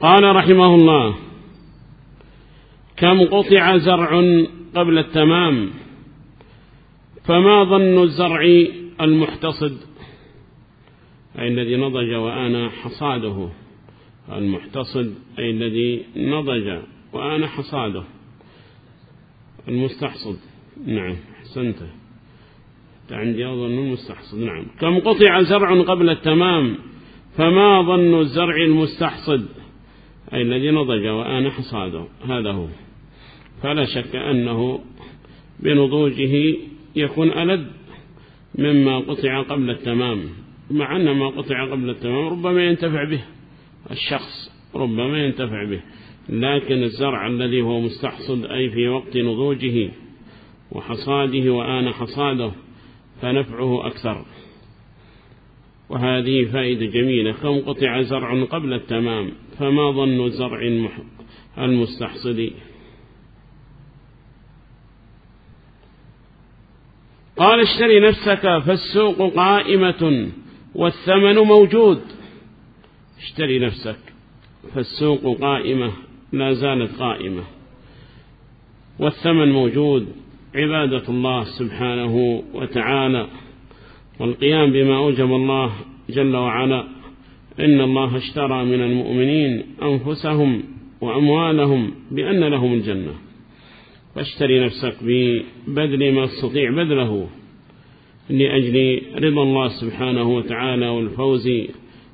قال رحمه الله كم قطع زرع قبل التمام فما ظن الزرع المحتصد؟ أي الذي نضج وآن حصاده. المحتصد أي الذي نضج وآن حصاده. المستحصد. نعم حسنته عندي أظن المستحصد. نعم. كم قطع زرع قبل التمام فما ظن الزرع المستحصد؟ أي الذي نضج وآن حصاده هذا هو. فلا شك أنه بنضوجه يكون ألد مما قطع قبل التمام. مع أن ما قطع قبل التمام ربما ينتفع به الشخص ربما ينتفع به. لكن الزرع الذي هو مستحصد أي في وقت نضوجه وحصاده وآن حصاده فنفعه أكثر. وهذه فائدة جميلة. فانقطع زرع قبل التمام فما ظن زرع المستحصد قال اشتري نفسك فالسوق قائمة والثمن موجود. اشتري نفسك فالسوق قائمة لا زالت قائمة. والثمن موجود. عبادة الله سبحانه وتعالى. والقيام بما أوجب الله جل وعلا. إن الله اشترى من المؤمنين أنفسهم وأموالهم بأن لهم الجنة. فاشتري نفسك ببذل ما تستطيع بذله لأجل رضا الله سبحانه وتعالى والفوز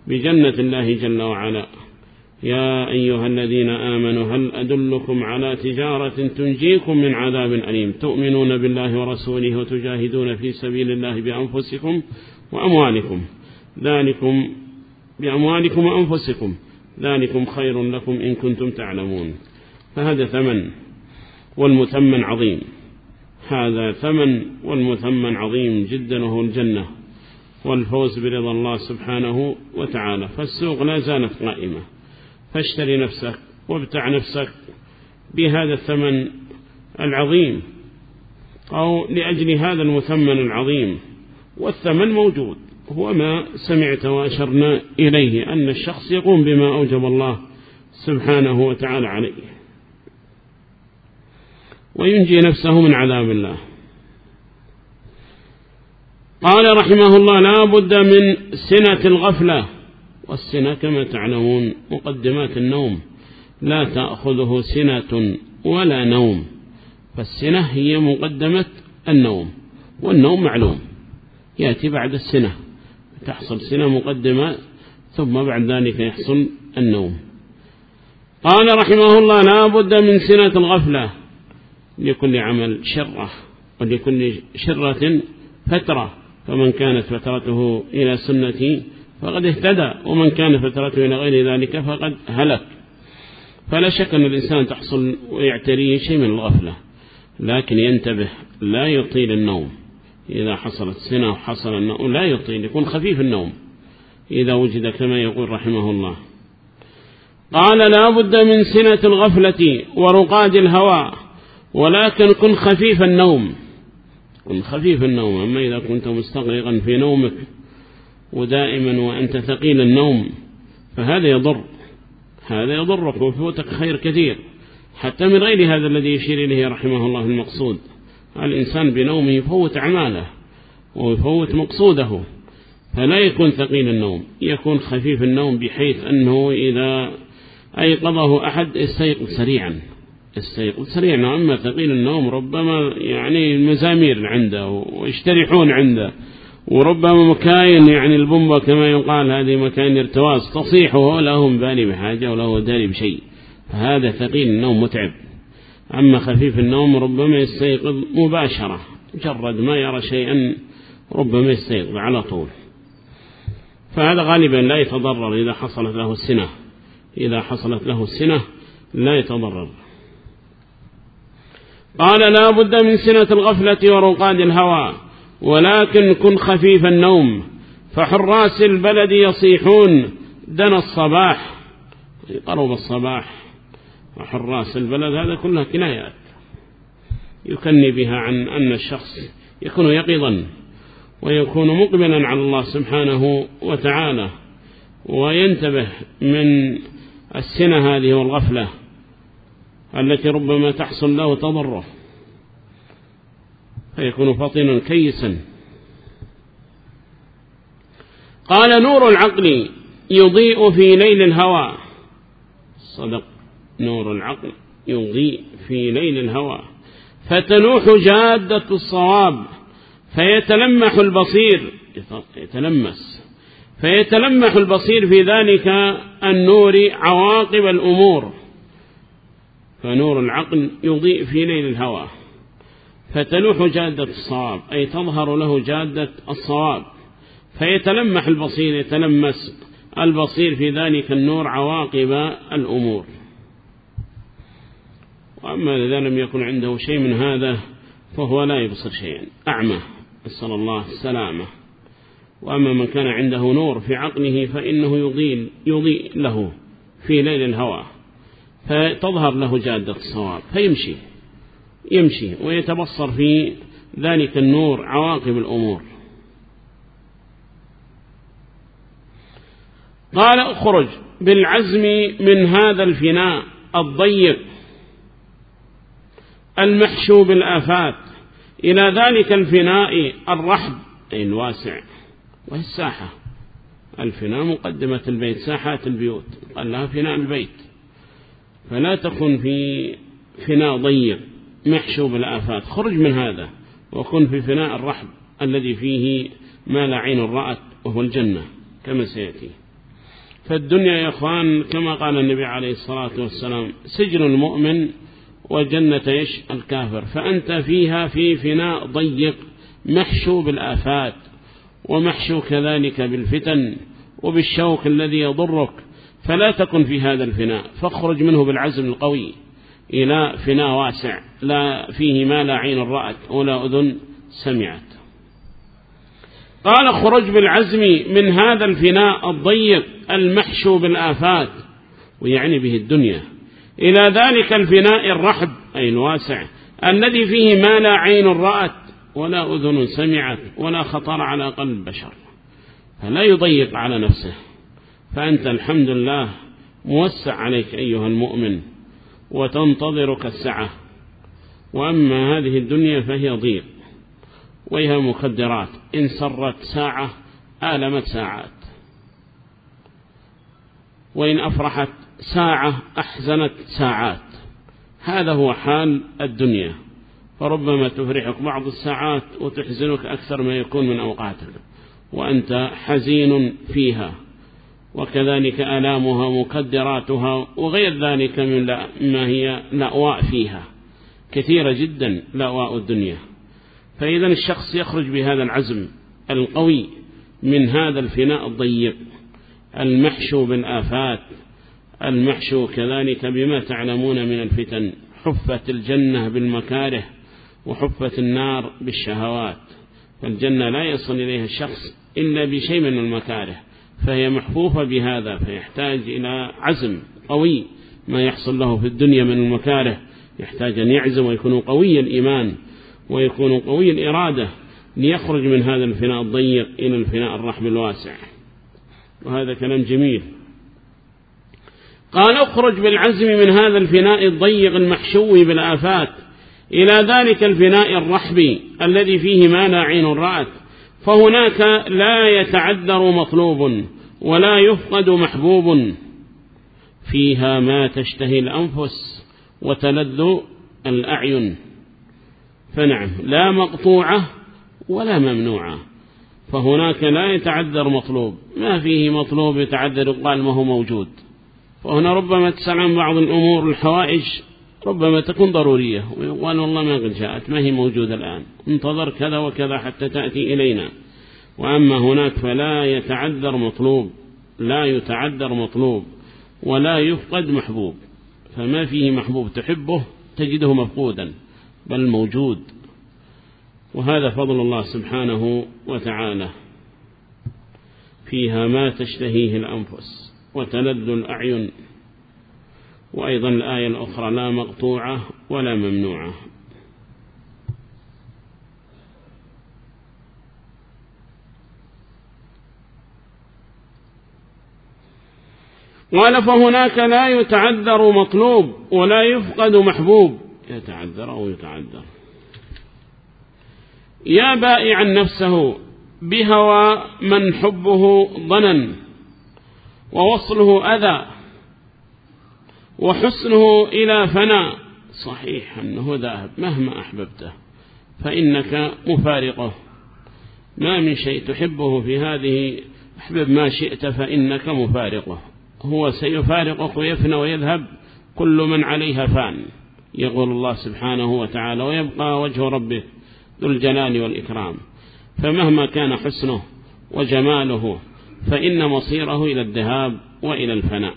بجنة الله جل وعلا. يا أيها الذين آمنوا هل أدلكم على تجارة تنجيكم من عذاب أليم؟ تؤمنون بالله ورسوله وتجاهدون في سبيل الله بأنفسكم وأموالكم. ذلكم بأموالكم وأنفسكم. ذلكم خير لكم إن كنتم تعلمون. فهذا ثمن والمثمن عظيم. هذا ثمن والمثمن عظيم جدا وهو الجنة والفوز برضا الله سبحانه وتعالى. فالسوق لا زالت قائمة. فاشتري نفسك وابتع نفسك بهذا الثمن العظيم أو لأجل هذا المثمن العظيم. والثمن موجود. هو ما سمعت وأشرنا إليه أن الشخص يقوم بما أوجب الله سبحانه وتعالى عليه. وينجي نفسه من عذاب الله. قال رحمه الله لا بد من سنة الغفلة. والسنة كما تعلمون مقدمات النوم. لا تأخذه سنة ولا نوم. فالسنة هي مقدمة النوم والنوم معلوم. يأتي بعد السنة تحصل سنة مقدمة ثم بعد ذلك يحصل النوم. قال رحمه الله لا بد من سنة الغفلة لكل عمل شرة ولكل شرة فترة فمن كانت فترته إلى سنة فقد اهتدى ومن كان فترته إلى غير ذلك فقد هلك. فلا شك أن الإنسان تحصل ويعتريه شيء من الغفلة لكن ينتبه لا يطيل النوم. إذا حصلت سنة وحصل النوم لا يطيل يكون خفيف النوم. إذا وجد كما يقول رحمه الله. قال لا بد من سنة الغفلة ورقاد الهواء ولكن كن خفيف النوم. كن خفيف النوم أما إذا كنت مستغرقا في نومك ودائما وأنت ثقيل النوم فهذا يضر هذا يضرك وفوتك خير كثير. حتى من غير هذا الذي يشير إليه رحمه الله المقصود الإنسان بنومه يفوت أعماله ويفوت مقصوده فلا يكون ثقيل النوم يكون خفيف النوم بحيث أنه إذا أيقظه أحد استيقظ سريعا استيقظ سريعا. أما ثقيل النوم ربما يعني المزامير عنده واشترحون عنده. وربما مكاين يعني البومبا كما يقال هذه مكاين ارتواص تصيحه لهم بالي بحاجة وله داري بشيء هذا ثقيل النوم متعب. أما خفيف النوم ربما يستيقظ مباشرة مجرد ما يرى شيئا ربما يستيقظ على طول. فهذا غالبا لا يتضرر إذا حصلت له السنة. إذا حصلت له السنة لا يتضرر. قال لا بد من سنة الغفلة ورقاد الهواء ولكن كن خفيف النوم فحراس البلد يصيحون دنا الصباح. قرب الصباح. وحراس البلد هذا كلها كنايات. يكني بها عن أن الشخص يكون يقظا ويكون مقبلا على الله سبحانه وتعالى. وينتبه من السنة هذه والغفلة التي ربما تحصل له تضره فيكون فطنا كيسا. قال نور العقل يضيء في ليل الهوى. صدق. نور العقل يضيء في ليل الهوى. فتنوح جادة الصواب. فيتلمح البصير. يتلمس. فيتلمح البصير في ذلك النور عواقب الأمور. فنور العقل يضيء في ليل الهوى. فتلوح جادة الصواب أي تظهر له جادة الصواب فيتلمح البصير يتلمس البصير في ذلك النور عواقب الأمور. وأما إذا لم يكن عنده شيء من هذا فهو لا يبصر شيئا. أعمى صلى الله السلامة. وأما من كان عنده نور في عقله فإنه يضيء, يضيء له في ليل الهواء فتظهر له جادة الصواب فيمشي. يمشي ويتبصر في ذلك النور عواقب الأمور. قال اخرج بالعزم من هذا الفناء الضيق المحشو بالآفات إلى ذلك الفناء الرحب أي الواسع. وهي الساحة. الفناء مقدمة البيت ساحات البيوت. قال لها فناء البيت. فلا تكن في فناء ضيق. محشو بالآفات خرج من هذا وكن في فناء الرحب الذي فيه ما لا عين رأت وهو الجنة كما سيأتي. فالدنيا يا أخوان كما قال النبي عليه الصلاة والسلام سجن المؤمن وجنة يش الكافر. فأنت فيها في فناء ضيق محشو بالآفات ومحشو كذلك بالفتن وبالشوك الذي يضرك فلا تكن في هذا الفناء فاخرج منه بالعزم القوي. إلى فناء واسع. لا فيه ما لا عين رأت ولا أذن سمعت. قال خرج بالعزم من هذا الفناء الضيق المحشو بالآفات ويعني به الدنيا. إلى ذلك الفناء الرحب أي الواسع الذي فيه ما لا عين رأت ولا أذن سمعت ولا خطر على قلب بشر. فلا يضيق على نفسه. فأنت الحمد لله موسع عليك أيها المؤمن. وتنتظرك السعة وأما هذه الدنيا فهي ضيق وهي مخدرات. إن سرت ساعة آلمت ساعات. وإن أفرحت ساعة أحزنت ساعات. هذا هو حال الدنيا. فربما تفرحك بعض الساعات وتحزنك أكثر ما يكون من أوقاتك. وأنت حزين فيها. وكذلك آلامها مقدراتها وغير ذلك من ما هي لأواء فيها. كثيرة جدا لأواء الدنيا. فإذا الشخص يخرج بهذا العزم القوي من هذا الفناء الضيق. المحشو بالآفات. المحشو كذلك بما تعلمون من الفتن. حفت الجنة بالمكاره وحفت النار بالشهوات. فالجنة لا يصل إليها الشخص إلا بشيء من المكاره. فهي محفوفة بهذا فيحتاج إلى عزم قوي. ما يحصل له في الدنيا من المكاره يحتاج أن يعزم ويكون قوي الإيمان ويكون قوي الإرادة ليخرج من هذا الفناء الضيق إلى الفناء الرحم الواسع. وهذا كلام جميل. قال اخرج بالعزم من هذا الفناء الضيق المحشو بالآفات إلى ذلك الفناء الرحبي الذي فيه ما لا عين رأت فهناك لا يتعذر مطلوب. ولا يفقد محبوب فيها ما تشتهي الأنفس وتلذ الأعين. فنعم لا مقطوعة ولا ممنوعة. فهناك لا يتعذر مطلوب. ما فيه مطلوب يتعذر قال ما هو موجود. فهنا ربما تسعن بعض الأمور الحوائج ربما تكون ضرورية. ويقال والله ما قد جاءت ما هي موجودة الآن. انتظر كذا وكذا حتى تأتي إلينا. وأما هناك فلا يتعذر مطلوب لا يتعذر مطلوب ولا يفقد محبوب. فما فيه محبوب تحبه تجده مفقودا بل موجود. وهذا فضل الله سبحانه وتعالى فيها ما تشتهيه الأنفس وتلذ الأعين. وأيضا الآية الأخرى لا مقطوعة ولا ممنوعة. قال فهناك لا يتعذر مطلوب ولا يفقد محبوب. يتعذر أو يتعذر. يا بائعا نفسه بهوى من حبه ضنن ووصله أذى وحسنه إلى فنا صحيح أنه ذاهب مهما أحببته فإنك مفارقه. ما من شيء تحبه في هذه أحبب ما شئت فإنك مفارقه. هو سيفارق ويفنى ويذهب كل من عليها فان. يقول الله سبحانه وتعالى ويبقى وجه ربه ذو الجلال والإكرام. فمهما كان حسنه وجماله فإن مصيره إلى الذهاب وإلى الفناء.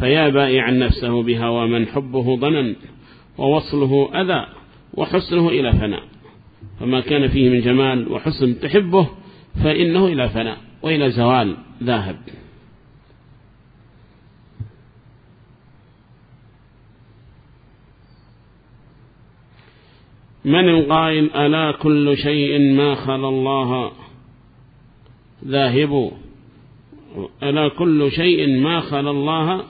فيا بائعا نفسه بهوى من حبه ضنن ووصله أذى وحسنه إلى فناء. فما كان فيه من جمال وحسن تحبه فإنه إلى فناء وإلى زوال ذاهب. من القائل ألا كل شيء ما خلا الله ذاهب؟ ألا كل شيء ما خلا الله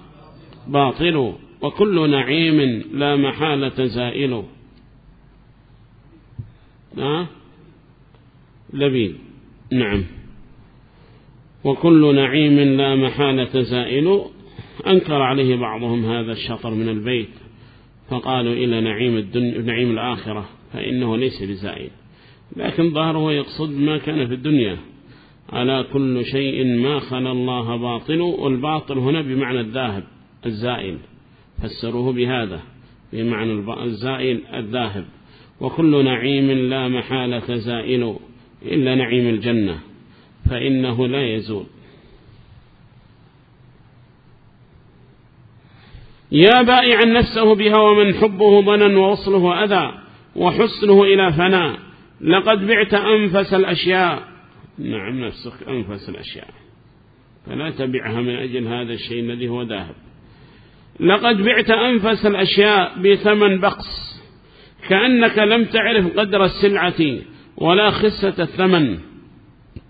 باطل؟ وكل نعيم لا محالة زائل. لبي نعم. وكل نعيم لا محالة زائل. أنكر عليه بعضهم هذا الشطر من البيت فقالوا إلى نعيم, الدنيا نعيم الآخرة. فإنه ليس بزائد. لكن ظاهره يقصد ما كان في الدنيا. على كل شيء ما خل الله باطل والباطل هنا بمعنى الذاهب الزائل. فسروه بهذا بمعنى الزائل الذاهب. وكل نعيم لا محالة زائل إلا نعيم الجنة. فإنه لا يزول. يا بائعا نفسه بها ومن حبه ضنا ووصله أذى. وحسنه إلى فناء لقد بعت أنفس الأشياء. نعم نفسك أنفس الأشياء. فلا تبعها من أجل هذا الشيء الذي هو ذاهب. لقد بعت أنفس الأشياء بثمن بقص. كأنك لم تعرف قدر السلعة ولا خصة الثمن.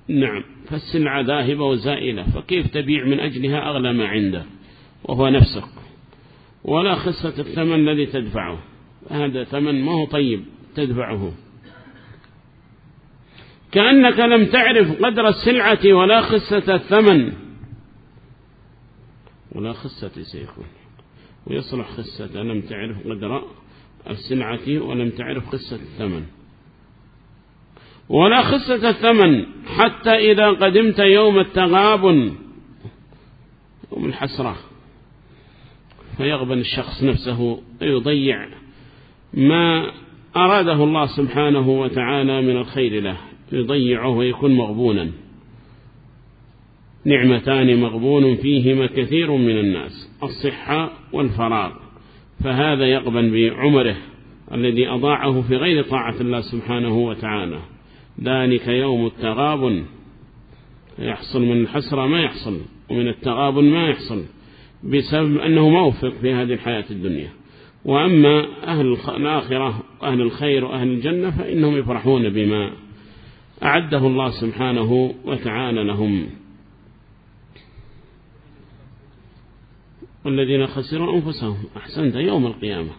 نعم فالسلعة ذاهبة وزائلة فكيف تبيع من أجلها أغلى ما عنده؟ وهو نفسك. ولا خصة الثمن الذي تدفعه. هذا ثمن ما هو طيب تدفعه. كأنك لم تعرف قدر السلعة ولا خسة الثمن. ولا خسة سيكون ويصلح خصة لم تعرف قدر السلعة ولم تعرف خسة الثمن. ولا خسة الثمن حتى إذا قدمت يوم التغاب يوم الحسرة. فيغبن الشخص نفسه ويضيع ما أراده الله سبحانه وتعالى من الخير له يضيعه ويكون مغبونا. نعمتان مغبون فيهما كثير من الناس الصحة والفراغ. فهذا يقبل بعمره الذي أضاعه في غير طاعة الله سبحانه وتعالى. ذلك يوم التغاب. يحصل من الحسرة ما يحصل ومن التغاب ما يحصل بسبب أنه موفق في هذه الحياة الدنيا. وأما أهل الآخرة وأهل الخير وأهل الجنة فإنهم يفرحون بما أعده الله سبحانه وتعالى لهم. والذين خسروا أنفسهم أحسنت يوم القيامة.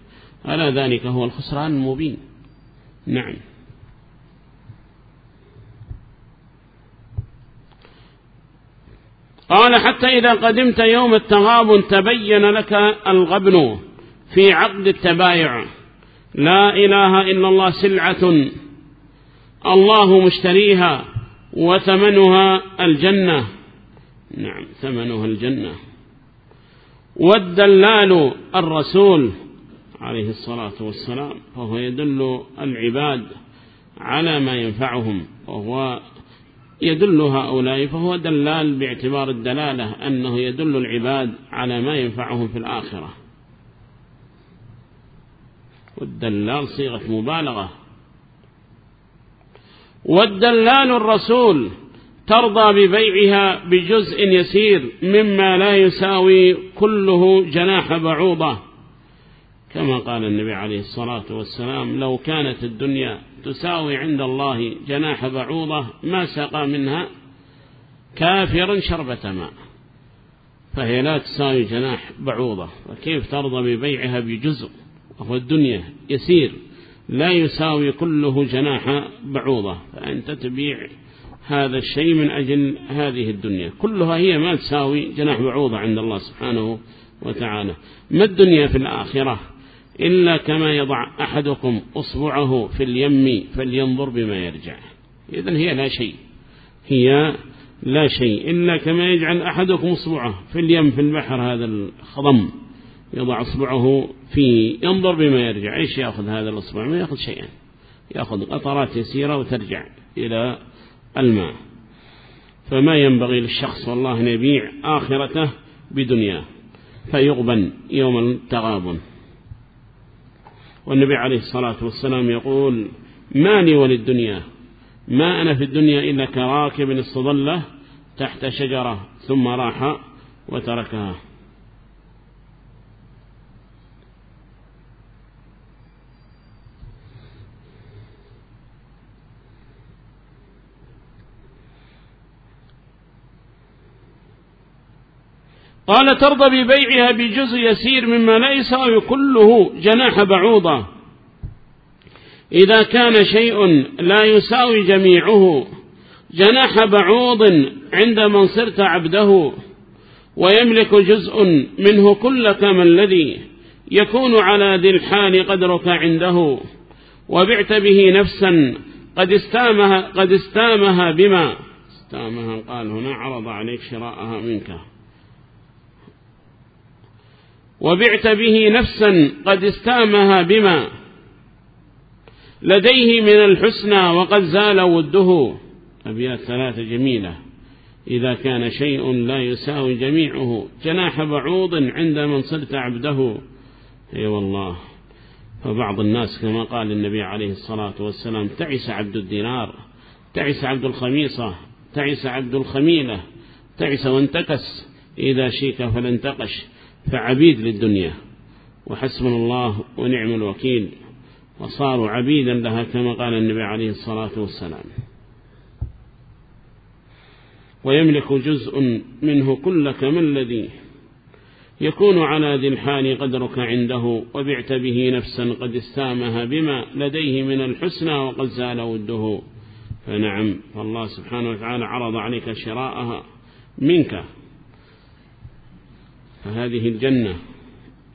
ألا ذلك هو الخسران المبين. نعم. قال حتى إذا قدمت يوم التغاب تبين لك الغبن. في عقد التبايع. لا إله إلا الله سلعة. الله مشتريها وثمنها الجنة. نعم ثمنها الجنة. والدلال الرسول عليه الصلاة والسلام فهو يدل العباد على ما ينفعهم وهو يدل هؤلاء فهو دلال باعتبار الدلالة أنه يدل العباد على ما ينفعهم في الآخرة. والدلال صيغة مبالغة. والدلال الرسول ترضى ببيعها بجزء يسير مما لا يساوي كله جناح بعوضة. كما قال النبي عليه الصلاة والسلام لو كانت الدنيا تساوي عند الله جناح بعوضة ما سقى منها كافرا شربة ماء فهي لا تساوي جناح بعوضة. فكيف ترضى ببيعها بجزء؟ وهو الدنيا. يسير. لا يساوي كله جناح بعوضة. فأنت تبيع هذا الشيء من أجل هذه الدنيا. كلها هي ما تساوي جناح بعوضة عند الله سبحانه وتعالى. ما الدنيا في الآخرة؟ إلا كما يضع أحدكم أصبعه في اليم فلينظر بما يرجع. إذن هي لا شيء. هي لا شيء. إلا كما يجعل أحدكم أصبعه في اليم في البحر هذا الخضم. يضع أصبعه فيه ينظر بما يرجع. إيش يأخذ هذا الأصبع؟ ما يأخذ شيئا. يأخذ قطرات يسيرة وترجع إلى الماء. فما ينبغي للشخص والله أن يبيع آخرته بدنياه فيغبن يوم التغابن. والنبي عليه الصلاة والسلام يقول ما لي وللدنيا ما أنا في الدنيا إلا كراكب الصضلة تحت شجرة ثم راح وتركها. قال ترضى ببيعها بجزء يسير مما لا يساوي كله جناح بعوضة. إذا كان شيء لا يساوي جميعه جناح بعوض عندما صرت عبده ويملك جزء منه كل كما الذي يكون على ذي الحال قدرك عنده وبعت به نفسا قد استامها, قد استامها بما. استامها قال هنا عرض عليك شراءها منك. وبعت به نفسا قد استامها بما لديه من الحسنى وقد زال وده. أبيات ثلاثة جميلة. إذا كان شيء لا يساوي جميعه. جناح بعوض عند من صرت عبده. أي والله. فبعض الناس كما قال النبي عليه الصلاة والسلام تعس عبد الدينار تعس عبد الخميصة تعس عبد الخميلة تعس وانتكس. إذا شيك فلانتقش. فعبيد للدنيا وحسبنا الله ونعم الوكيل وصاروا عبيدا لها كما قال النبي عليه الصلاة والسلام. ويملك جزء منه كل كما الذي يكون على ذي الحال قدرك عنده وبعت به نفسا قد استامها بما لديه من الحسنى وقد زال وده. فنعم فالله سبحانه وتعالى عرض عليك شراءها منك. فهذه الجنة.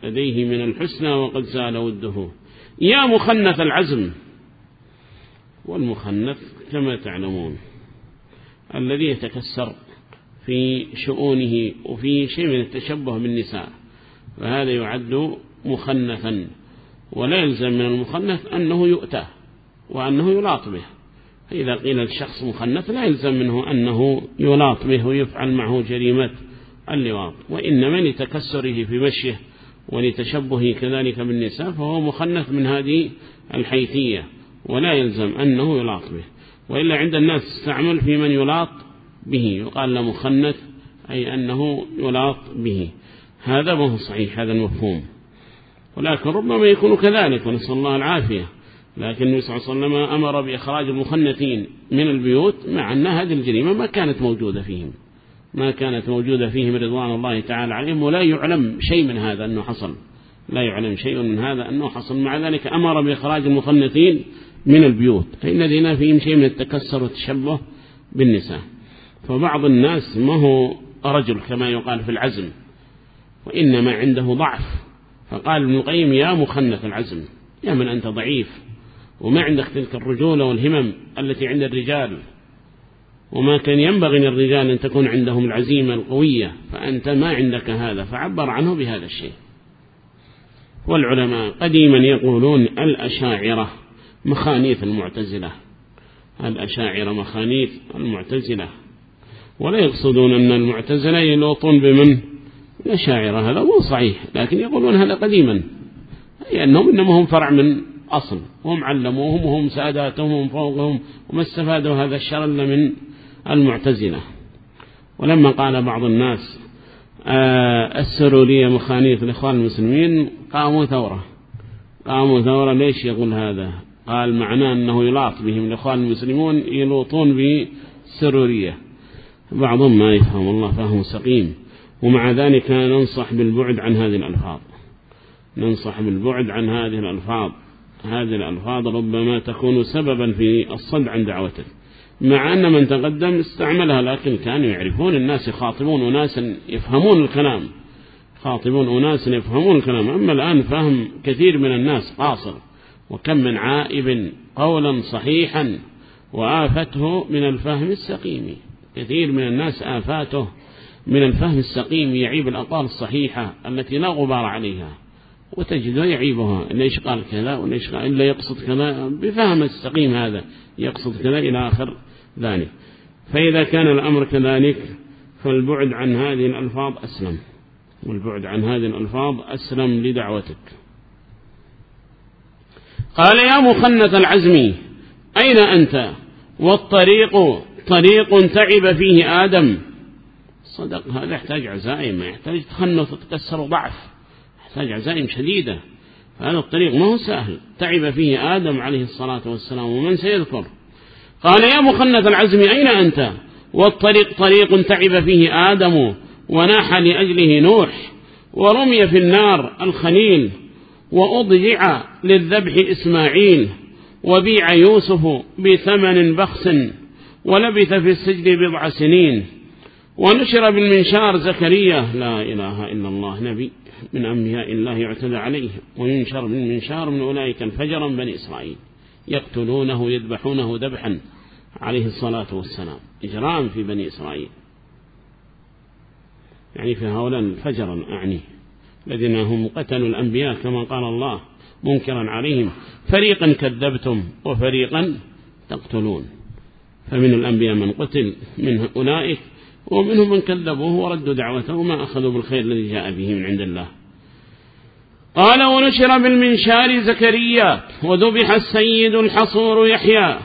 لديه من الحسنى وقد سال وده. يا مخنث العزم. والمخنث كما تعلمون الذي يتكسر في شؤونه وفي شيء من التشبه بالنساء. فهذا يعد مخنثا. ولا يلزم من المخنث أنه يؤتى وأنه يلاط به. فإذا قيل الشخص مخنث لا يلزم منه أنه يلاط به ويفعل معه جريمات اللوام وإنما لتكسره في مشيه ولتشبهه كذلك بالنساء فهو مخنث من هذه الحيثية ولا يلزم أنه يلاط به. وإلا عند الناس استعمل في من يلاط به يقال له مخنث أي أنه يلاط به. هذا ما هو صحيح هذا المفهوم. ولكن ربما يكون كذلك ونسأل الله العافية. لكن النبي صلى الله عليه وسلم أمر بإخراج المخنثين من البيوت مع أن هذه الجريمة ما كانت موجودة فيهم. ما كانت موجودة فيهم رضوان الله تعالى عليهم ولا يعلم شيء من هذا أنه حصل. لا يعلم شيء من هذا أنه حصل. مع ذلك أمر بإخراج المخنثين من البيوت. فإن الذين فيهم شيء من التكسر والتشبه بالنساء. فبعض الناس ما هو رجل كما يقال في العزم وإنما عنده ضعف. فقال ابن القيم يا مخنث العزم يا من أنت ضعيف وما عندك تلك الرجولة والهمم التي عند الرجال. وما كان ينبغي للرجال أن تكون عندهم العزيمة القوية فأنت ما عندك هذا فعبر عنه بهذا الشيء. والعلماء قديما يقولون الأشاعرة مخانيث المعتزلة. الأشاعرة مخانيث المعتزلة. ولا يقصدون أن المعتزلة يلوطون بمن؟ الأشاعرة هذا مو صحيح لكن يقولون هذا قديما. لأنهم إنما هم فرع من أصل هم علموهم وهم ساداتهم وهم فوقهم وما استفادوا هذا الشر من المعتزلة. ولما قال بعض الناس آه، السرورية مخانيق لإخوان المسلمين قاموا ثورة. قاموا ثورة ليش يقول هذا؟ قال معناه أنه يلاط بهم الإخوان المسلمون يلوطون بسرورية. بعضهم ما يفهم الله فهم سقيم. ومع ذلك ننصح بالبعد عن هذه الألفاظ. ننصح بالبعد عن هذه الألفاظ. هذه الألفاظ ربما تكون سببا في الصد عن دعوته. مع أن من تقدم استعملها لكن كانوا يعرفون الناس يخاطبون أناسا يفهمون الكلام. خاطبون أناسا يفهمون الكلام. أما الآن فهم كثير من الناس قاصر. وكم من عائب قولا صحيحا وآفته من الفهم السقيم. كثير من الناس آفاته من الفهم السقيم يعيب الأقوال الصحيحة التي لا غبار عليها. وتجده يعيبها. ليش قال كذا وليش قال إلا يقصد كذا. بفهم السقيم هذا. يقصد كذا إلى آخر ذلك. فإذا كان الأمر كذلك فالبعد عن هذه الألفاظ أسلم. والبعد عن هذه الألفاظ أسلم لدعوتك. قال يا مخنث العزمي أين أنت؟ والطريق طريق تعب فيه آدم. صدق هذا يحتاج عزائم يحتاج تخنث وتكسر وضعف عزائم شديدة. هذا الطريق ما هو سهل. تعب فيه آدم عليه الصلاة والسلام ومن سيذكر. قال يا مخنث العزم أين أنت؟ والطريق طريق تعب فيه آدم وناح لأجله نوح ورمي في النار الخليل وأضجع للذبح إسماعيل وبيع يوسف بثمن بخس ولبث في السجن بضع سنين ونشر بالمنشار زكريا. لا إله إلا الله نبي. من أنبياء الله يعتدى عليه ومن شر من منشار من أولئك الفجر من بني إسرائيل. يقتلونه يذبحونه ذبحا. عليه الصلاة والسلام. إجرام في بني إسرائيل. يعني في هؤلاء فجرا أعني الذين هم قتلوا الأنبياء كما قال الله. منكرا عليهم. فريقا كذبتم وفريقا تقتلون. فمن الأنبياء من قتل. من أولئك ومنهم من كذبوه وردوا دعوته وما أخذوا بالخير الذي جاء به من عند الله. قال ونشر بالمنشار زكريا وذبح السيد الحصور يحيى.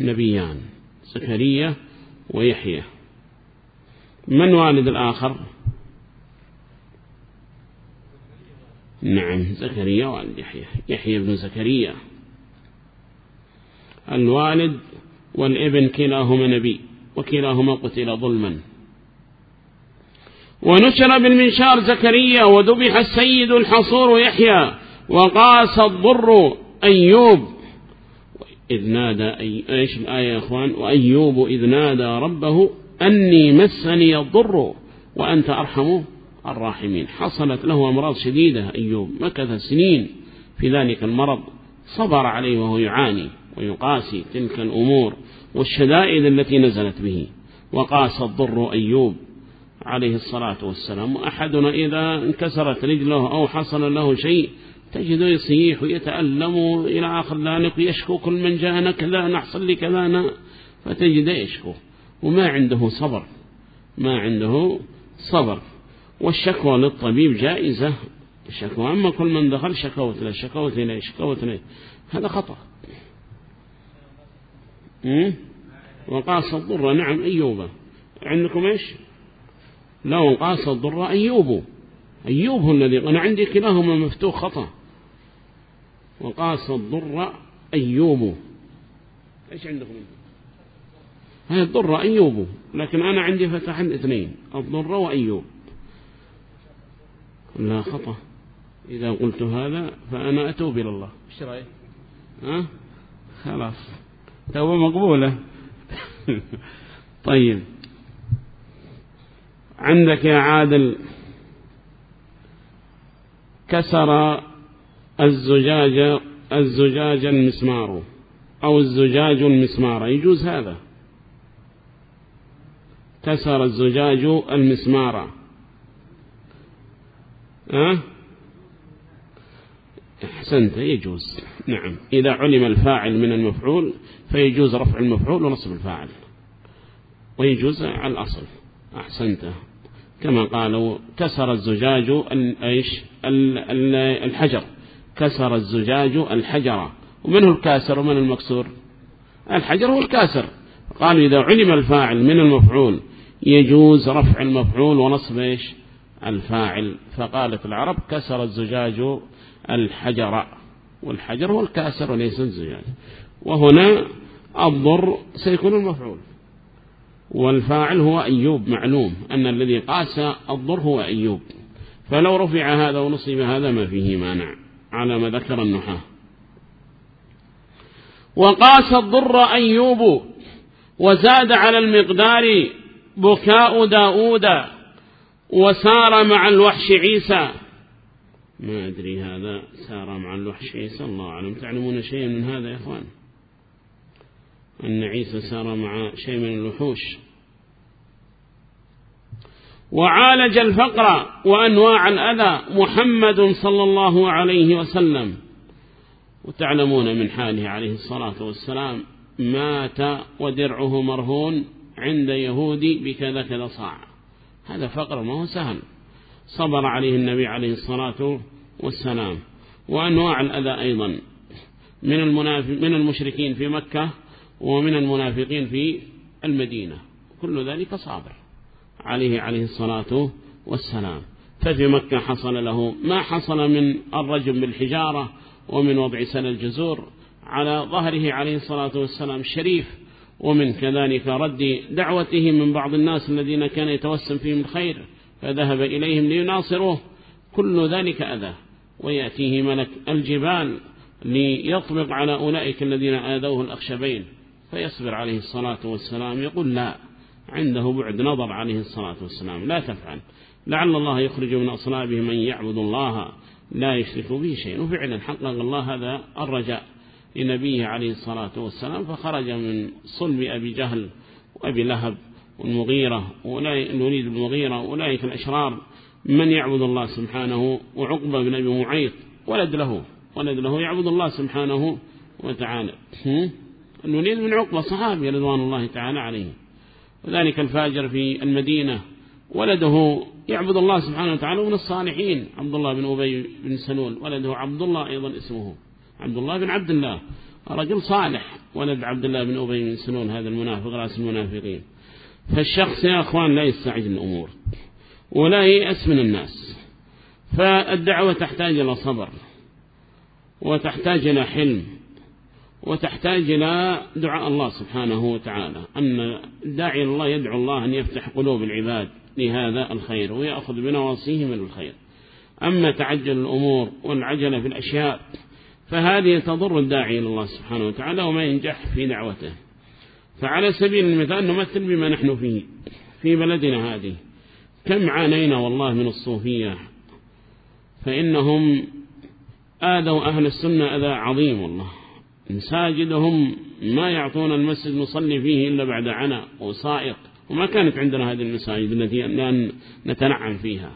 نبيان زكريا ويحيى. من والد الآخر؟ نعم زكريا والد يحيى. يحيى بن زكريا. الوالد والابن كلاهما نبي. وكلاهما قتل ظلما. ونشر بالمنشار زكريا وذبح السيد الحصور يحيى وقاس الضر أيوب. إذ نادى أي... إيش الآية يا أخوان؟ وأيوب إذ نادى ربه أني مسني الضر وأنت أرحم الراحمين. حصلت له أمراض شديدة أيوب. مكث سنين في ذلك المرض. صبر عليه وهو يعاني ويقاسي تلك الأمور. والشدائد التي نزلت به. وقاس الضر أيوب عليه الصلاة والسلام. أحدنا إذا انكسرت رجله أو حصل له شيء تجده يصيح ويتألم إلى آخر ذلك يشكو كل من جاءنا كذا نحصل لكذا فتجده يشكو. وما عنده صبر. ما عنده صبر. والشكوى للطبيب جائزة. الشكوى أما كل من دخل شكوت له شكوت له شكوت له هذا خطأ. وقاص الضر نعم أيوب. عندكم إيش؟ لا وقاص الضر أيوب. أيوب هو الذي أنا عندي كلاهما مفتوح خطأ. وقاص الضر أيوب. إيش عندكم؟ هاي الضر أيوب لكن أنا عندي فتح اثنين الضر وأيوب. لا خطأ. إذا قلت هذا فأنا أتوب إلى الله. إيش رأيك؟ ها؟ خلاص. توبة مقبولة طيب. عندك يا عادل كسر الزجاج الزجاج المسمار أو الزجاج المسمار يجوز هذا. كسر الزجاج المسمار. أه؟ أحسنت يجوز. نعم. إذا علم الفاعل من المفعول فيجوز رفع المفعول ونصب الفاعل. ويجوز على الأصل. أحسنته كما قالوا كسر الزجاج الحجر. كسر الزجاج الحجر. ومن هو الكاسر ومن المكسور. الحجر هو الكاسر. قالوا إذا علم الفاعل من المفعول يجوز رفع المفعول ونصب إيش؟ الفاعل. فقالت العرب كسر الزجاج الحجر. والحجر والكاسر وليس الزجاج. وهنا الضر سيكون المفعول. والفاعل هو أيوب معلوم أن الذي قاس الضر هو أيوب. فلو رفع هذا ونصب هذا ما فيه مانع على ما ذكر النحاة. وقاس الضر أيوب وزاد على المقدار بكاء داود وسار مع الوحش عيسى. ما أدري هذا سار مع الوحشي إيه، صلى الله عليه وسلم. تعلمون شيئا من هذا يا إخوان؟ أن عيسى سار مع شيء من الوحوش. وعالج الفقر وأنواع الأذى محمد صلى الله عليه وسلم. وتعلمون من حاله عليه الصلاة والسلام مات ودرعه مرهون عند يهودي بكذا كذا صاع. هذا فقر ما هو سهل. صبر عليه النبي عليه الصلاة والسلام. وأنواع الأذى أيضا. من من المشركين في مكة ومن المنافقين في المدينة. كل ذلك صابر عليه عليه الصلاة والسلام. ففي مكة حصل له ما حصل من الرجم بالحجارة ومن وضع سن الجزور على ظهره عليه الصلاة والسلام شريف. ومن كذلك رد دعوته من بعض الناس الذين كان يتوسم فيهم الخير فذهب إليهم ليناصروه. كل ذلك أذى. ويأتيه ملك الجبال ليطبق على أولئك الذين آذوه الأخشبين. فيصبر عليه الصلاة والسلام. يقول لا. عنده بعد نظر عليه الصلاة والسلام. لا تفعل. لعل الله يخرج من أصلابه من يعبد الله. لا يشرك به شيء. وفعلا حقق الله هذا الرجاء لنبيه عليه الصلاة والسلام. فخرج من صلب أبي جهل وأبي لهب والمغيرة نريد المغيرة أولئك الأشرار. من يعبد الله سبحانه وعقبة بن أبي معيط ولد له ولد له يعبد الله سبحانه وتعالى. نريد من عقبة صحابي رضوان الله تعالى عليه. وذلك الفاجر في المدينة. ولده يعبد الله سبحانه وتعالى ومن الصالحين. عبد الله بن أبي بن سلول. ولده عبد الله أيضا اسمه. عبد الله بن عبد الله. رجل صالح. ولد عبد الله بن أبي بن سلول هذا المنافق رأس المنافقين. فالشخص يا أخوان لا يستعجل الأمور ولا ييأس من الناس فالدعوة تحتاج إلى صبر وتحتاج إلى حلم وتحتاج إلى دعاء الله سبحانه وتعالى. أن داعي الله يدعو الله أن يفتح قلوب العباد لهذا الخير ويأخذ بنواصيهم الخير. أما تعجل الأمور والعجل في الأشياء فهذه تضر الداعي إلى الله سبحانه وتعالى وما ينجح في دعوته. فعلى سبيل المثال نمثل بما نحن فيه في بلدنا هذه. كم عانينا والله من الصوفية فإنهم آذوا أهل السنة أذى عظيم والله. مساجدهم ما يعطون المسجد نصلي فيه إلا بعد عنا وصائق وما كانت عندنا هذه المساجد التي لا نتنعم فيها.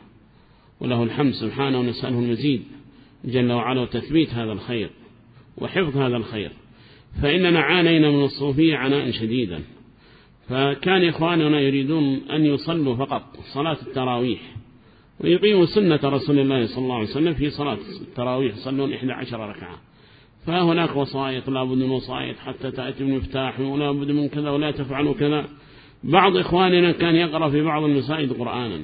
وله الحمد سبحانه ونسأله المزيد جل وعلا وتثبيت هذا الخير وحفظ هذا الخير. فإننا عانينا من الصوفية عناء شديدا. فكان إخواننا يريدون أن يصلوا فقط صلاة التراويح ويقيموا سنة رسول الله صلى الله عليه وسلم في صلاة التراويح يصلون 11 ركعة. فهناك وصايط لا بد من وصايط حتى تأتي المفتاح ولا بد من كذا ولا تفعلوا كذا. بعض إخواننا كان يقرأ في بعض المسائد قرآنا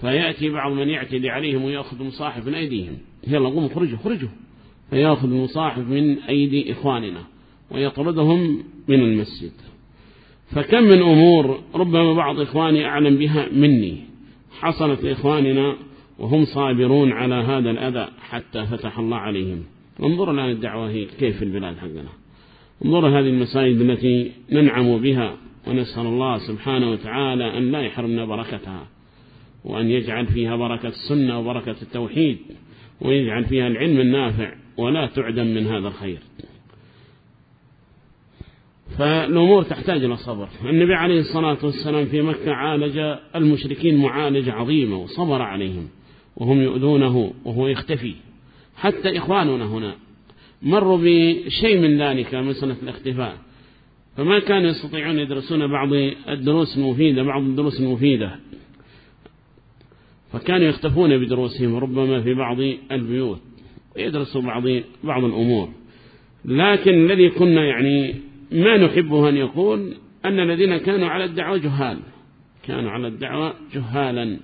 فيأتي بعض من يعتدي عليهم ويأخذ مصاحف من أيديهم. يلا قوموا خرجوا خرجوا. فيأخذ مصاحف من أيدي إخواننا ويطردهم من المسجد. فكم من أمور ربما بعض إخواني أعلم بها مني. حصلت لإخواننا وهم صابرون على هذا الأذى حتى فتح الله عليهم. انظر الآن الدعوة هي كيف في البلاد حقنا. انظر هذه المساجد التي ننعم بها ونسأل الله سبحانه وتعالى أن لا يحرمنا بركتها وأن يجعل فيها بركة السنة وبركة التوحيد ويجعل فيها العلم النافع ولا تعدم من هذا الخير. فالأمور تحتاج إلى صبر. النبي عليه الصلاة والسلام في مكة عالج المشركين معالجة عظيمة وصبر عليهم وهم يؤذونه وهو يختفي. حتى إخواننا هنا مروا بشيء من ذلك مسألة الاختفاء. فما كانوا يستطيعون يدرسون بعض الدروس المفيدة بعض الدروس المفيدة. فكانوا يختفون بدروسهم ربما في بعض البيوت. ويدرس بعض بعض الأمور. لكن الذي كنا يعني ما نحبه أن يقول أن الذين كانوا على الدعوة جهال. كانوا على الدعوة جهالا.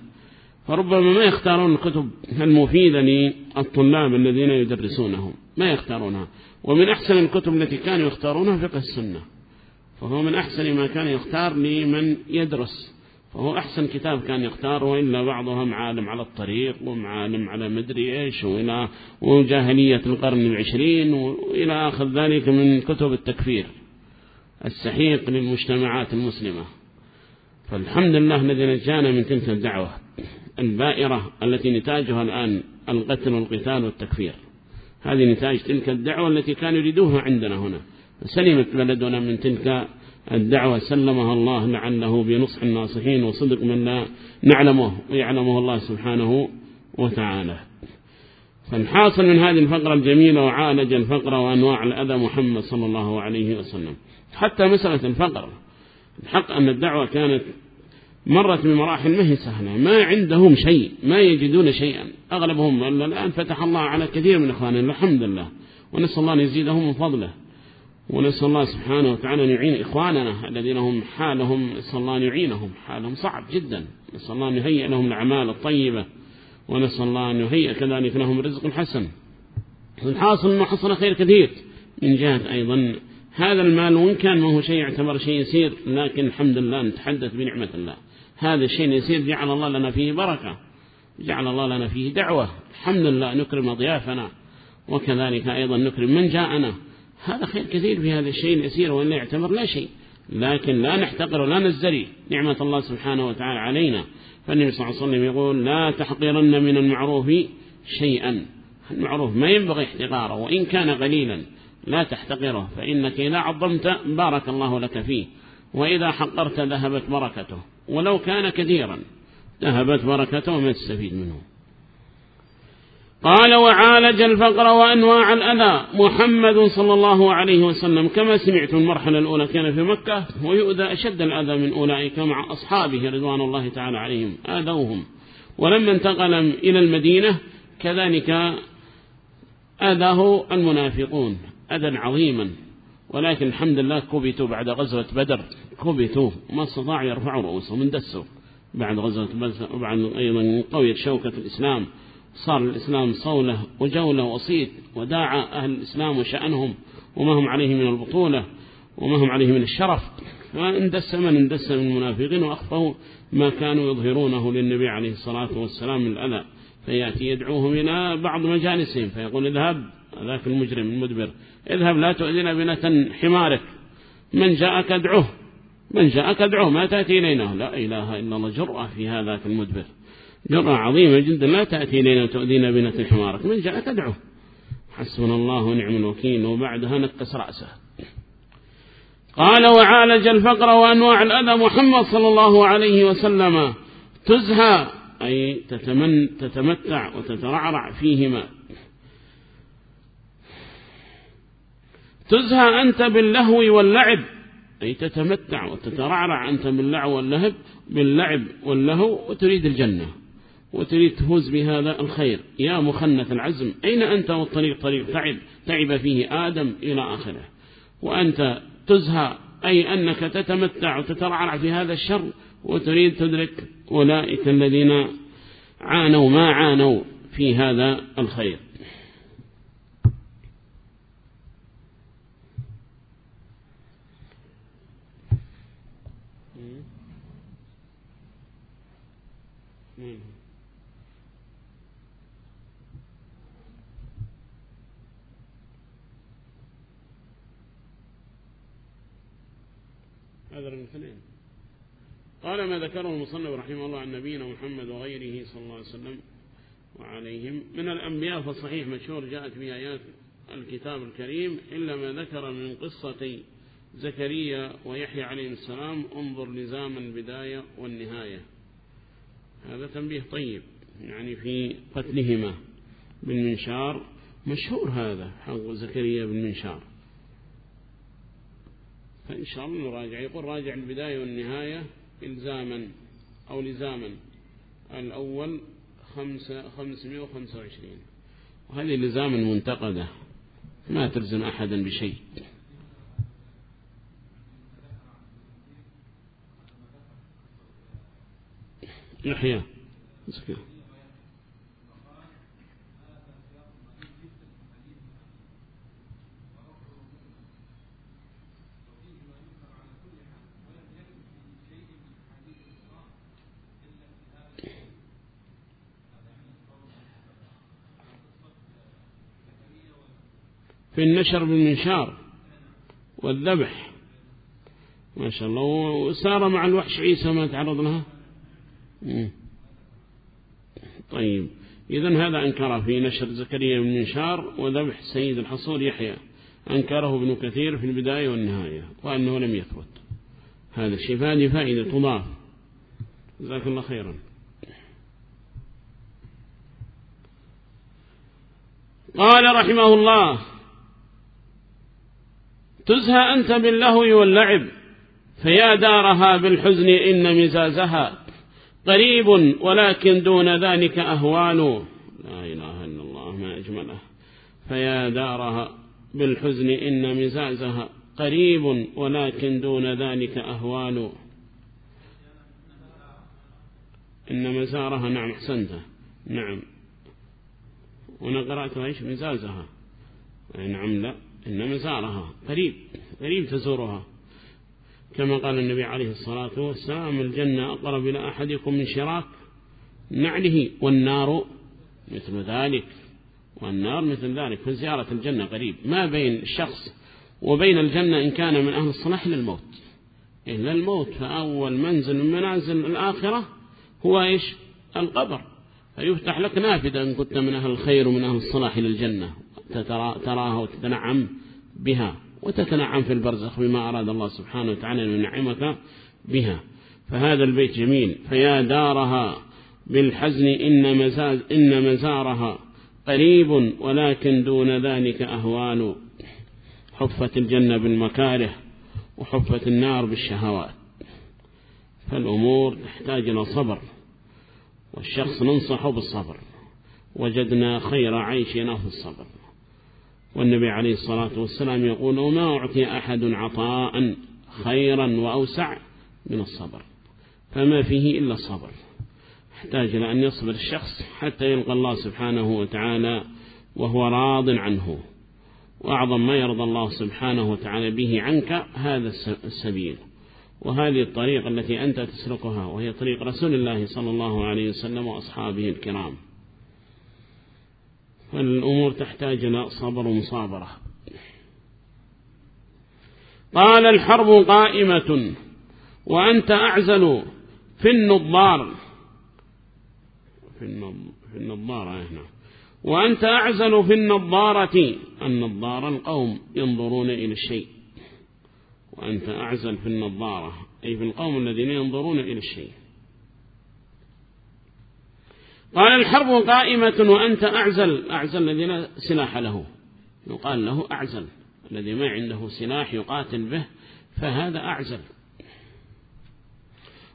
فربما ما يختارون الكتب المفيدة للطلاب الذين يدرسونهم. ما يختارونها. ومن أحسن الكتب التي كانوا يختارونها فقه السنة. فهو من أحسن ما كان يختار لمن يدرس. فهو أحسن كتاب كان يختاره إلا بعضهم عالم على الطريق ومعالم على مدري إيش وإلى وجاهلية القرن العشرين وإلى آخر ذلك من كتب التكفير السحيق للمجتمعات المسلمة. فالحمد لله الذي نجانا من تلك الدعوة البائرة التي نتاجها الآن القتل والقتال والتكفير. هذه نتاج تلك الدعوة التي كانوا يريدوها عندنا هنا. سلمت بلدنا من تلك الدعوة سلمها الله لعله بنصح الناصحين وصدق من لا نعلمه ويعلمه الله سبحانه وتعالى. فالحاصل من هذه الفقرة الجميلة وعالج الفقرة وأنواع الأذى محمد صلى الله عليه وسلم. حتى مسألة الفقرة الحق أن الدعوة كانت مرت بمراحل ما هي سهلة. ما عندهم شيء. ما يجدون شيئا. أغلبهم الآن فتح الله على كثير من إخواننا الحمد لله. ونسأل الله أن يزيدهم من فضله. ونسأل الله سبحانه وتعالى أن يعين إخواننا الذين هم حالهم نسأل الله أن يعينهم حالهم صعب جدا. نسأل الله أن يهيئ لهم الأعمال الطيبة ونسأل الله أن يهيئ كذلك لهم رزق حسن الحاصل أنه حصل خير كثير. من جهة أيضا هذا المال وإن كان ما هو شيء يعتبر شيء يسير لكن الحمد لله نتحدث بنعمة الله. هذا الشيء يسير جعل الله لنا فيه بركة جعل الله لنا فيه دعوة. الحمد لله نكرم ضيافنا وكذلك أيضا نكرم من جاءنا. هذا خير كثير في هذا الشيء يسير وأن يعتبر لا شيء. لكن لا نحتقر ولا نزري نعمة الله سبحانه وتعالى علينا. فالنبي صلى الله عليه وسلم يقول لا تحقرن من المعروف شيئا. المعروف ما ينبغي احتقاره وإن كان قليلا لا تحتقره فإنك إذا عظمت بارك الله لك فيه. وإذا حقرت ذهبت بركته. ولو كان كثيرا ذهبت بركته وما تستفيد منه. قال وعالج الفقر وأنواع الأذى. محمد صلى الله عليه وسلم كما سمعت المرحلة الأولى كان في مكة ويؤذى أشد الأذى من أولئك مع أصحابه رضوان الله تعالى عليهم. آذوهم. ولما انتقل إلى المدينة كذلك آذاه المنافقون. أذى عظيما. ولكن الحمد لله كبتوا بعد غزوة بدر. كبتوا. ما استطاعوا يرفعوا رؤوسهم اندسوا بعد غزوة بدر وبعد أيضا قوية شوكة الإسلام. صار الإسلام صونة وجولة وصيد وداعى أهل الإسلام وشأنهم وما هم عليه من البطولة وما هم عليه من الشرف. فاندس من اندس من المنافقين وأخفوا ما كانوا يظهرونه للنبي عليه الصلاة والسلام من الأذى. فيأتي يدعوهم إلى بعض مجالسهم فيقول اذهب ذاك المجرم المدبر. اذهب لا تؤذن بنة حمارك. من جاءك ادعوه من جاءك ادعوه ما تأتي إلينا. لا إله إلا الله جرأة في هذاك المدبر. جرأة عظيمة جدا. لا تأتي إلينا وتؤذينا بنة حمارك. من جاء تدعو حسبنا الله ونعم الوكيل. وبعدها نقص رأسه. قال وعالج الفقر وأنواع الأذى محمد صلى الله عليه وسلم. تزهى أي تتمن تتمتع وتترعرع فيهما. تزهى أنت باللهو واللعب. أي تتمتع وتترعرع أنت باللعب واللهب باللعب واللهو وتريد الجنة. وتريد تفوز بهذا الخير. يا مخنث العزم أين أنت والطريق طريق؟ تعب. تعب فيه آدم إلى آخره. وأنت تزهى أي أنك تتمتع وتترعرع في هذا الشر وتريد تدرك أولئك الذين عانوا ما عانوا في هذا الخير. أدرى من قال ما ذكره مصنف رحمه الله عن نبينا محمد وغيره صلى الله عليه وسلم وعليهم. من الأنبياء فصحيح مشهور جاءت في آيات الكتاب الكريم إلا ما ذكر من قصة زكريا ويحيى عليه السلام انظر لزام البداية والنهاية. هذا تنبيه طيب يعني في قتلهما. بالمنشار مشهور هذا حق زكريا بالمنشار فإن شاء الله نراجع يقول راجع البداية والنهاية إلزاما أو لزاما. الأول خمسة خمسمائة وخمسة وعشرين. وهذه لزاما منتقدة. ما تلزم أحدا بشيء. نحيا. نسكر في النشر بالمنشار والذبح. ما شاء الله. وسار مع الوحش عيسى ما تعرض لها طيب. إذن هذا أنكر في نشر زكريا بن وذبح سيد الحصول يحيى. أنكره ابن كثير في البداية والنهاية وأنه لم يثبت. هذا الشيء. فهذه فائدة تضاف جزاك الله خيرا. قال رحمه الله تزهى أنت باللهو واللعب فيا دارها بالحزن إن مزازها. قريب ولكن دون ذلك أهوال لا إله إلا الله ما أجمله. فيا دارها بالحزن إن مزازها. قريب ولكن دون ذلك أهوال إن مزارها نعم أحسنتها. نعم. ونقرأتها إيش مزازها؟ نعم لا. إنما زارها قريب. قريب تزورها. كما قال النبي عليه الصلاة والسلام الجنة أقرب إلى أحدكم من شراك نعله والنار مثل ذلك. والنار مثل ذلك. فزيارة الجنة قريب. ما بين الشخص وبين الجنة إن كان من أهل الصلاح للموت إلا الموت فأول منزل من منازل الآخرة هو إيش؟ القبر. فيفتح لك نافذة إن كنت من أهل الخير ومن أهل الصلاح للجنة تراها وتتنعم بها وتتنعم في البرزخ بما أراد الله سبحانه وتعالى أن ينعمك بها. فهذا البيت جميل فيا دارها بالحزن إن, مزاز إن مزارها قريب ولكن دون ذلك أهوال. حفت الجنة بالمكاره وحفت النار بالشهوات. فالأمور تحتاج إلى صبر والشخص ننصحه بالصبر. وجدنا خير عيشنا في الصبر. والنبي عليه الصلاة والسلام يقول وما أعطي أحد عطاء خيرا وأوسع من الصبر. فما فيه إلا الصبر. احتاج إلى أن يصبر الشخص حتى يلقى الله سبحانه وتعالى وهو راض عنه. وأعظم ما يرضى الله سبحانه وتعالى به عنك هذا السبيل. وهذه الطريق التي أنت تسلكها وهي طريق رسول الله صلى الله عليه وسلم وأصحابه الكرام. والأمور تحتاج إلى صبر ومصابرة. قال الحرب قائمة وأنت أعزل في النضار. في النضارة هنا. وأنت أعزل في النضارة. النضار القوم ينظرون إلى الشيء. وأنت أعزل في النضارة. أي في القوم الذين ينظرون إلى الشيء. قال الحرب قائمة وأنت أعزل. أعزل الذي لا سلاح له. يقال له أعزل. الذي ما عنده سلاح يقاتل به فهذا أعزل.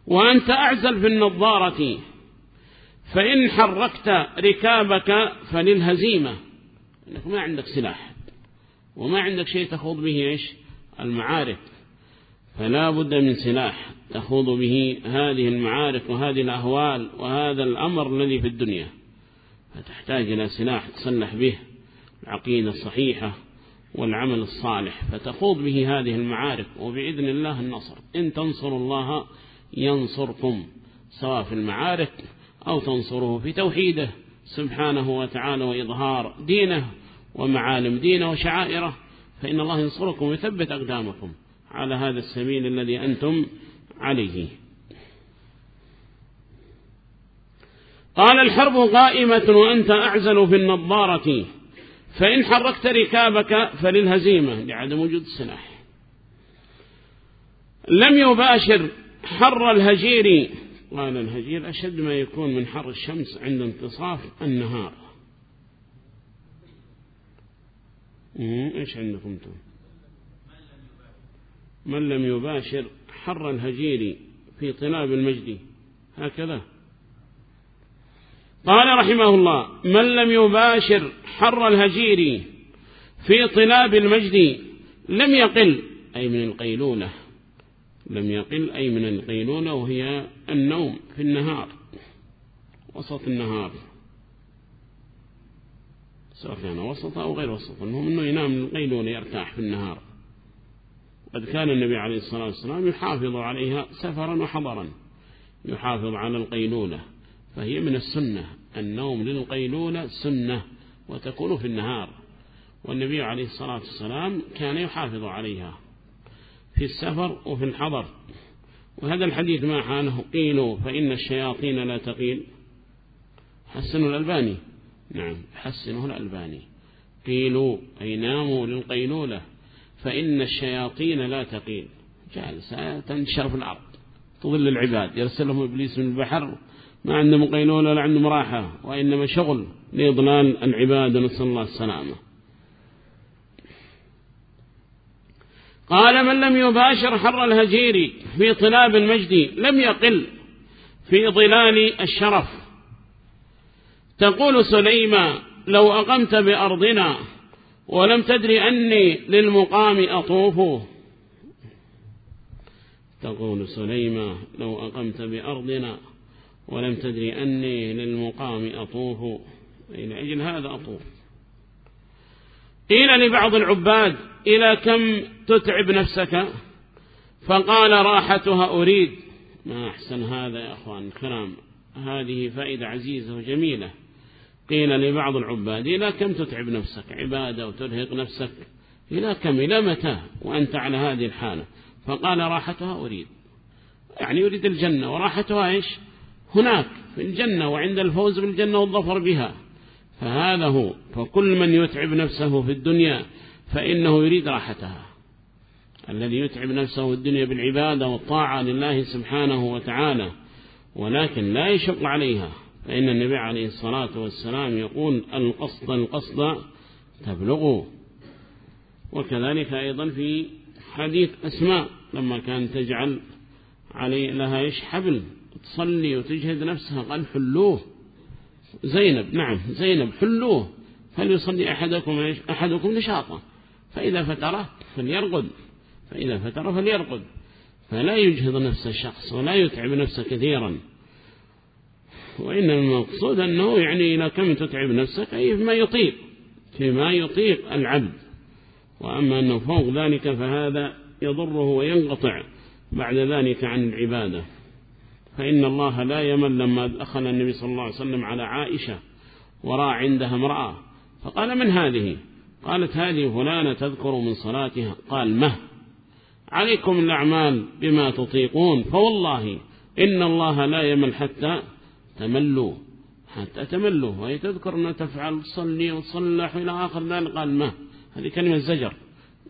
وأنت أعزل في النظارة. فإن حركت ركابك فللهزيمة. أنك ما عندك سلاح. وما عندك شيء تخوض به إيش؟ المعارك. فلا بد من سلاح تخوض به هذه المعارك وهذه الأهوال وهذا الأمر الذي في الدنيا. فتحتاج إلى سلاح تصلح به العقيدة الصحيحة والعمل الصالح. فتخوض به هذه المعارك وبإذن الله النصر. إن تنصروا الله ينصركم سواء في المعارك أو تنصره في توحيده سبحانه وتعالى وإظهار دينه ومعالم دينه وشعائره فإن الله ينصركم ويثبت أقدامكم. على هذا السبيل الذي أنتم عليه. قال الحرب قائمة وأنت أعزل في النظارة فإن حركت ركابك فللهزيمة لعدم وجود السلاح. لم يباشر حر الهجير قال الهجير أشد ما يكون من حر الشمس عند انتصاف النهار. إيش عندكم؟ تقول من لم يباشر حر الهجير في طلاب المجد. هكذا. قال رحمه الله من لم يباشر حر الهجير في طلاب المجد لم يقل أي من القيلولة لم يقل أي من القيلولة وهي النوم في النهار وسط النهار. سواء كان وسط أو غير وسط المهم أنه ينام القيلولة يرتاح في النهار. قد كان النبي عليه الصلاة والسلام يحافظ عليها سفرا وحضرا. يحافظ على القيلولة. فهي من السنة. النوم للقيلولة سنة وتكون في النهار. والنبي عليه الصلاة والسلام كان يحافظ عليها في السفر وفي الحضر. وهذا الحديث ما حانه قيلوا فإن الشياطين لا تقيل. حسنه الألباني. نعم حسنه الألباني. قيلوا أي ناموا للقيلولة. فإن الشياطين لا تقين جالسة آه، تنشر في الأرض تظل العباد يرسلهم إبليس من البحر ما عندهم قيلول ولا عندهم راحة وإنما شغل لإضلال العباد نسأل الله السلامة. قال من لم يباشر حر الهجير في طلاب المجد لم يقل في ظلال الشرف. تقول سليمة لو أقمت بأرضنا ولم تدري أني للمقام أطوف. تقول سليمة لو أقمت بأرضنا ولم تدري أني للمقام أطوف. إلى أجل هذا أطوف. قيل لبعض العباد إلى كم تتعب نفسك؟ فقال راحتها أريد. ما أحسن هذا يا أخوان الكرام. هذه فائدة عزيزة وجميلة. قيل لبعض العباد إلى كم تتعب نفسك؟ عبادة وترهق نفسك. إلى كم؟ إلى متى؟ وأنت على هذه الحالة. فقال راحتها أريد. يعني أريد الجنة. وراحتها إيش؟ هناك في الجنة وعند الفوز بالجنة والظفر بها. فهذا هو. فكل من يتعب نفسه في الدنيا فإنه يريد راحتها. الذي يتعب نفسه الدنيا بالعبادة والطاعة لله سبحانه وتعالى ولكن لا يشق عليها. فإن النبي عليه الصلاة والسلام يقول القصد القصد تبلغوا وكذلك أيضا في حديث أسماء لما كان تجعل علي لها إيش حبل تصلي وتجهد نفسها قال حلوة. زينب نعم زينب حلوة. فليصلي أحدكم, إيش؟ أحدكم نشاطا فإذا فتره فليرقد. فإذا فتره فليرقد. فلا يجهد نفس الشخص ولا يتعب نفسه كثيرا. وإن المقصود أنه يعني إلى كم تتعب نفسك أي فيما يطيق فيما يطيق العبد. وأما أنه فوق ذلك فهذا يضره وينقطع بعد ذلك عن العبادة. فإن الله لا يمل لما أخل النبي صلى الله عليه وسلم على عائشة وراء عندها امرأة فقال من هذه؟ قالت هذه فلانة تذكر من صلاتها. قال مه عليكم الأعمال بما تطيقون فوالله إن الله لا يمل حتى تملوا حتى تملوا وهي تذكر أنها تفعل تصلي وتصلح إلى آخر ذلك قال ما هذه كلمة زجر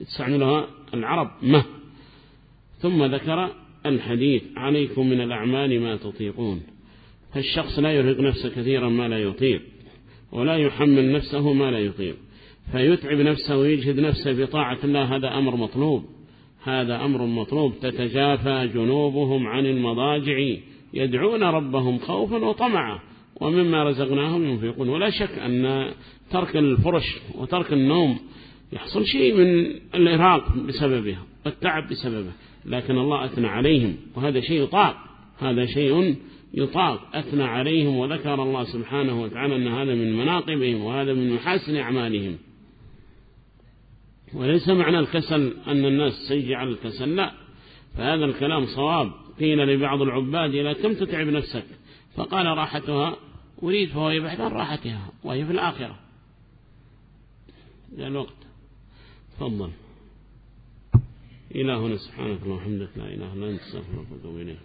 تستعملها العرب ما. ثم ذكر الحديث عليكم من الأعمال ما تطيقون. فالشخص لا يرهق نفسه كثيرا ما لا يطيق ولا يحمل نفسه ما لا يطيق. فيتعب نفسه ويجهد نفسه بطاعة الله هذا أمر مطلوب. هذا أمر مطلوب تتجافى جنوبهم عن المضاجع. يدعون ربهم خوفا وطمعا ومما رزقناهم ينفقون. ولا شك أن ترك الفرش وترك النوم يحصل شيء من الإرهاق بسببها والتعب بسببه لكن الله أثنى عليهم وهذا شيء يطاق هذا شيء يطاق. أثنى عليهم وذكر الله سبحانه وتعالى أن هذا من مناقبهم وهذا من محاسن أعمالهم. وليس معنى الكسل أن الناس سيجعل الكسل لا فهذا الكلام صواب. قيل لبعض العباد إلى كم تتعب نفسك فقال راحتها أريد فهو يبحث عن راحتها وهي في الآخرة. لأن الوقت. تفضل. إلهنا سبحانه اللهم وحمدك لا إله إلا أنت أستغفرك وأتوب